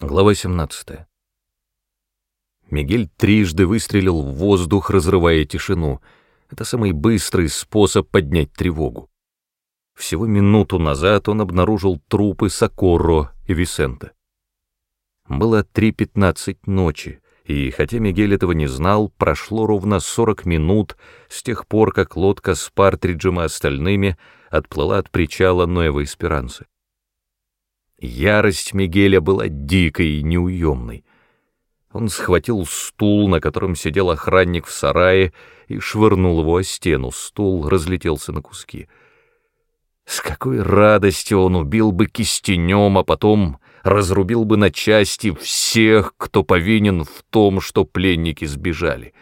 Глава 17. Мигель трижды выстрелил в воздух, разрывая тишину. Это самый быстрый способ поднять тревогу. Всего минуту назад он обнаружил трупы Сокорро и Висента. Было 3.15 ночи, и хотя Мигель этого не знал, прошло ровно 40 минут с тех пор, как лодка с Партриджем и остальными отплыла от причала Ноева Эсперанцы. Ярость Мигеля была дикой и неуемной. Он схватил стул, на котором сидел охранник в сарае, и швырнул его о стену. Стул разлетелся на куски. С какой радостью он убил бы кистенем, а потом разрубил бы на части всех, кто повинен в том, что пленники сбежали.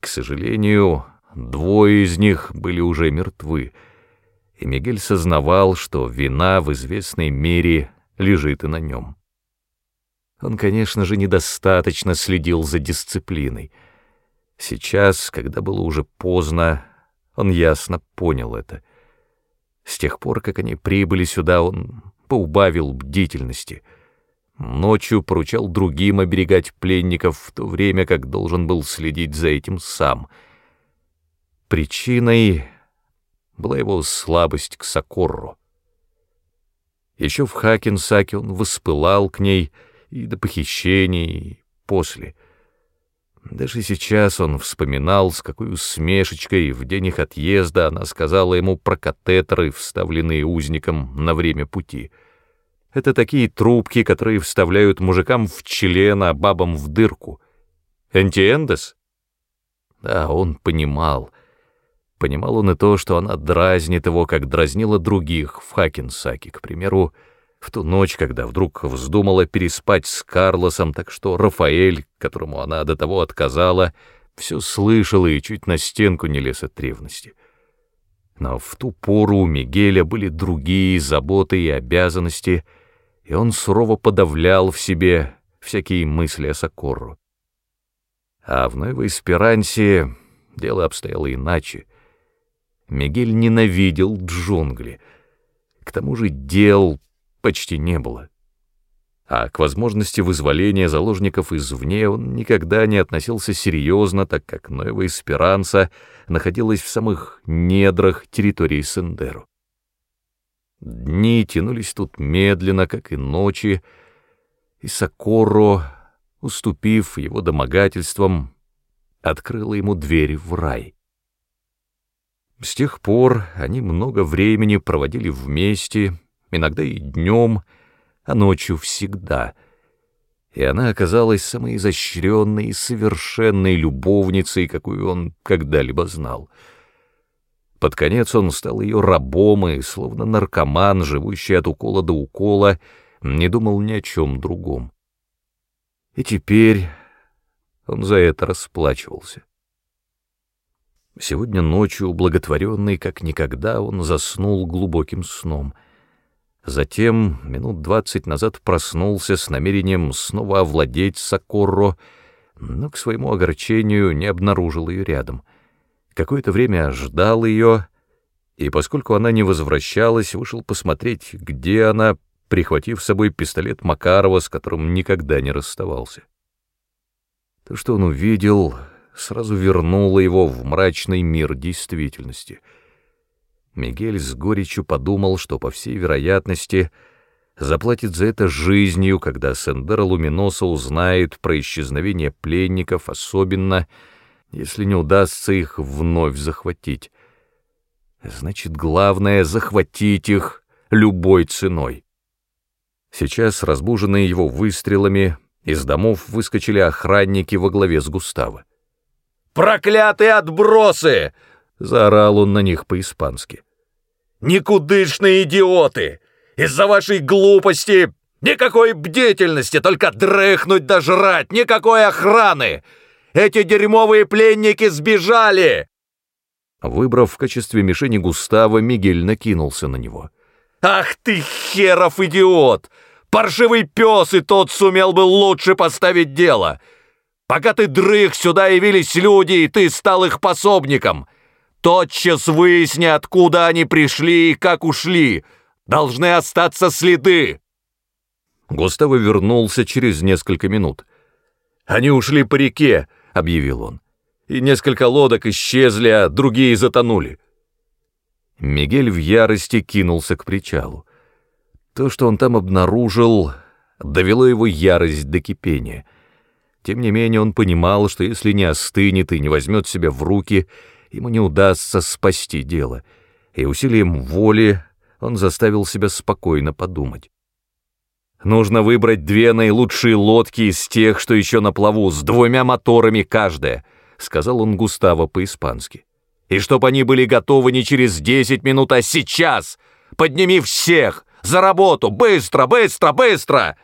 К сожалению, двое из них были уже мертвы — и Мигель сознавал, что вина в известной мере лежит и на нем. Он, конечно же, недостаточно следил за дисциплиной. Сейчас, когда было уже поздно, он ясно понял это. С тех пор, как они прибыли сюда, он поубавил бдительности. Ночью поручал другим оберегать пленников, в то время как должен был следить за этим сам. Причиной была его слабость к Сокорру. Еще в Хакенсаке он воспылал к ней и до похищения, и после. Даже сейчас он вспоминал, с какой усмешечкой в день их отъезда она сказала ему про катетеры, вставленные узникам на время пути. Это такие трубки, которые вставляют мужикам в член, а бабам в дырку. Антиэндес? Да, он понимал — Понимал он и то, что она дразнит его, как дразнила других в Хакенсаке, к примеру, в ту ночь, когда вдруг вздумала переспать с Карлосом, так что Рафаэль, которому она до того отказала, все слышал и чуть на стенку не лез от ревности. Но в ту пору у Мигеля были другие заботы и обязанности, и он сурово подавлял в себе всякие мысли о Сокорру. А в Новой Эсперансе дело обстояло иначе — Мигель ненавидел джунгли. К тому же дел почти не было. А к возможности вызволения заложников извне он никогда не относился серьезно, так как Новая Эсперанца находилась в самых недрах территории Сендеру. Дни тянулись тут медленно, как и ночи, и Сокоро, уступив его домогательствам, открыла ему двери в рай. С тех пор они много времени проводили вместе, иногда и днем, а ночью всегда. И она оказалась самой изощренной и совершенной любовницей, какую он когда-либо знал. Под конец он стал ее рабом и, словно наркоман, живущий от укола до укола, не думал ни о чем другом. И теперь он за это расплачивался. Сегодня ночью, благотворенный как никогда, он заснул глубоким сном. Затем, минут двадцать назад, проснулся с намерением снова овладеть Сокорро, но к своему огорчению не обнаружил ее рядом. Какое-то время ждал ее, и поскольку она не возвращалась, вышел посмотреть, где она, прихватив с собой пистолет Макарова, с которым никогда не расставался. То, что он увидел, сразу вернуло его в мрачный мир действительности. Мигель с горечью подумал, что, по всей вероятности, заплатит за это жизнью, когда Сендера Луминоса узнает про исчезновение пленников, особенно если не удастся их вновь захватить. Значит, главное — захватить их любой ценой. Сейчас, разбуженные его выстрелами, из домов выскочили охранники во главе с Густаво. «Проклятые отбросы!» — заорал он на них по-испански. «Никудышные идиоты! Из-за вашей глупости никакой бдительности, только дрыхнуть да жрать, никакой охраны! Эти дерьмовые пленники сбежали!» Выбрав в качестве мишени Густава, Мигель накинулся на него. «Ах ты, херов идиот! Паршивый пес и тот сумел бы лучше поставить дело!» Пока ты дрых, сюда явились люди, и ты стал их пособником. Тотчас выясни, откуда они пришли и как ушли. Должны остаться следы. Густаво вернулся через несколько минут. «Они ушли по реке», — объявил он, — «и несколько лодок исчезли, а другие затонули». Мигель в ярости кинулся к причалу. То, что он там обнаружил, довело его ярость до кипения. Тем не менее он понимал, что если не остынет и не возьмет себя в руки, ему не удастся спасти дело, и усилием воли он заставил себя спокойно подумать. Нужно выбрать две наилучшие лодки из тех, что еще на плаву, с двумя моторами каждая, — сказал он Густаво по-испански. И чтоб они были готовы не через десять минут, а сейчас! Подними всех! За работу! Быстро, быстро, быстро!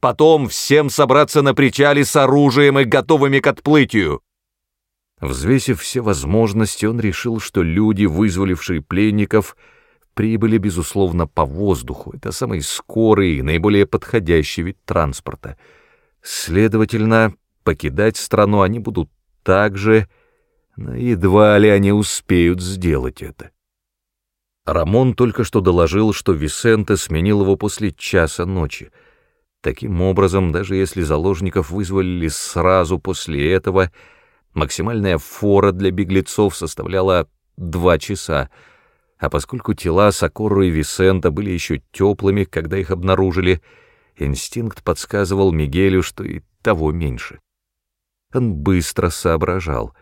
Потом всем собраться на причале с оружием и готовыми к отплытию. Взвесив все возможности, он решил, что люди, вызволившие пленников, — прибыли, безусловно, по воздуху. Это самый скорый и наиболее подходящий вид транспорта. Следовательно, покидать страну они будут так же, но едва ли они успеют сделать это. Рамон только что доложил, что Висенте сменил его после часа ночи. Таким образом, даже если заложников вызвали сразу после этого, максимальная фора для беглецов составляла два часа — а поскольку тела Сокору и Висента были еще теплыми, когда их обнаружили, инстинкт подсказывал Мигелю, что и того меньше. Он быстро соображал.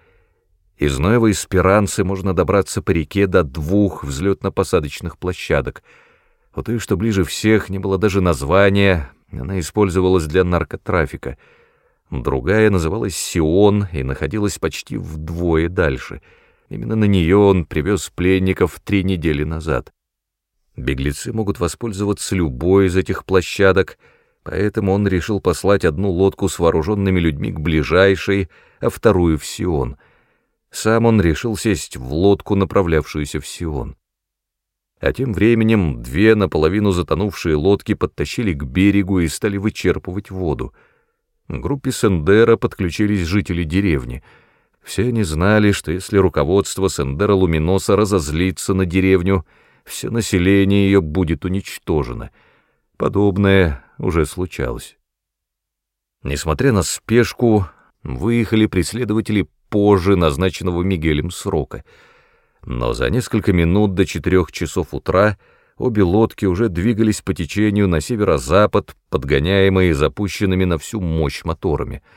Из Ноевой Эсперанцы можно добраться по реке до двух взлетно-посадочных площадок. У той, что ближе всех, не было даже названия, она использовалась для наркотрафика. Другая называлась Сион и находилась почти вдвое дальше — Именно на нее он привез пленников три недели назад. Беглецы могут воспользоваться любой из этих площадок, поэтому он решил послать одну лодку с вооруженными людьми к ближайшей, а вторую в Сион. Сам он решил сесть в лодку, направлявшуюся в Сион. А тем временем две наполовину затонувшие лодки подтащили к берегу и стали вычерпывать воду. К группе Сендера подключились жители деревни — все они знали, что если руководство Сендера Луминоса разозлится на деревню, все население ее будет уничтожено. Подобное уже случалось. Несмотря на спешку, выехали преследователи позже назначенного Мигелем срока. Но за несколько минут до четырех часов утра обе лодки уже двигались по течению на северо-запад, подгоняемые запущенными на всю мощь моторами —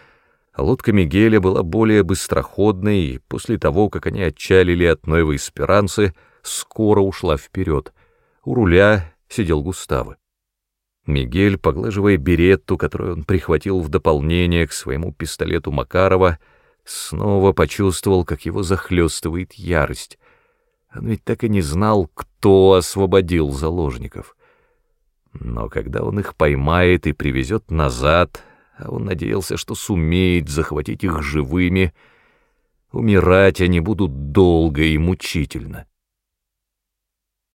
Лодка Мигеля была более быстроходной, и после того, как они отчалили от Новой Эсперанцы, скоро ушла вперед. У руля сидел Густаво. Мигель, поглаживая беретту, которую он прихватил в дополнение к своему пистолету Макарова, снова почувствовал, как его захлестывает ярость. Он ведь так и не знал, кто освободил заложников. Но когда он их поймает и привезет назад, а он надеялся, что сумеет захватить их живыми. Умирать они будут долго и мучительно.